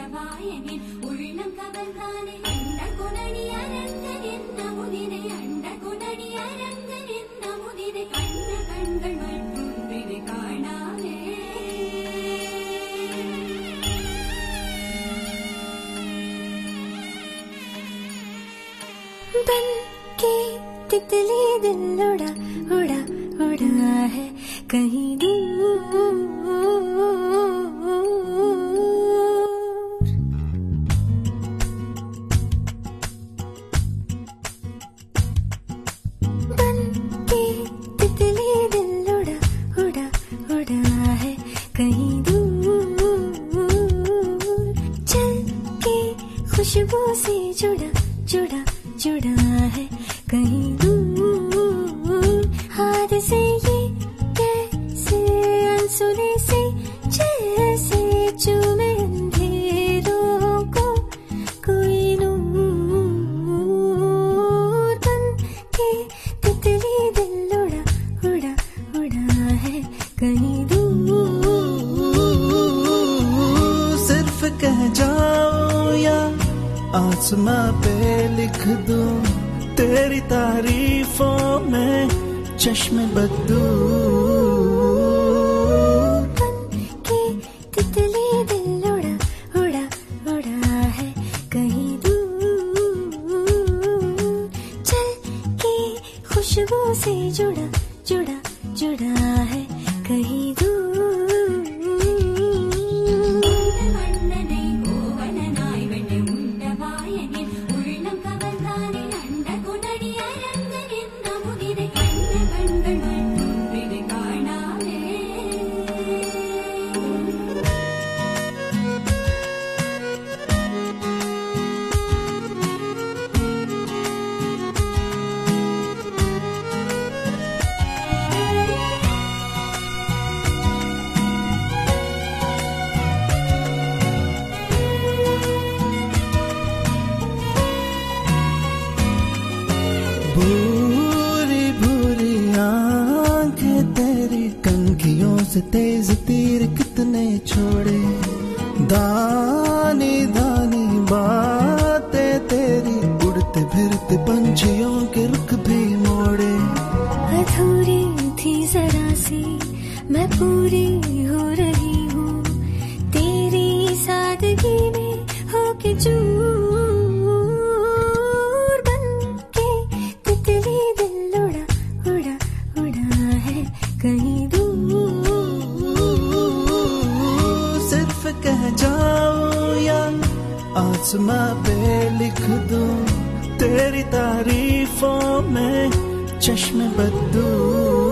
அண்டவாயனின் உள்ளம் கவர்ந்தானே அண்ட குணனி அரங்கன் என்ன उड़ा उड़ा उड़ा है कहीं दूर खुशबू से जुड़ा जुड़ा जुड़ा है। कहीं आसमां पे लिख दूँ, तेरी तारीफों में चश्मे बदू से जुड़ा जुड़ा जुड़ा है कहीं दूर। भूरी भूरी आँखें तेरी कनखियों से तेज तीर कितने छोड़े। दानी दानी बातें तेरी, उड़ते फिरते पंछियों के रुख भी मोड़े। अधूरी थी जरा सी, मैं पूरी हो रही हूँ। तेरी सादगी में होके चूर कहीं दूर सिर्फ़ कह जाओ या आसमां पे लिख दूँ, तेरी तारीफों में चश्मे बदू।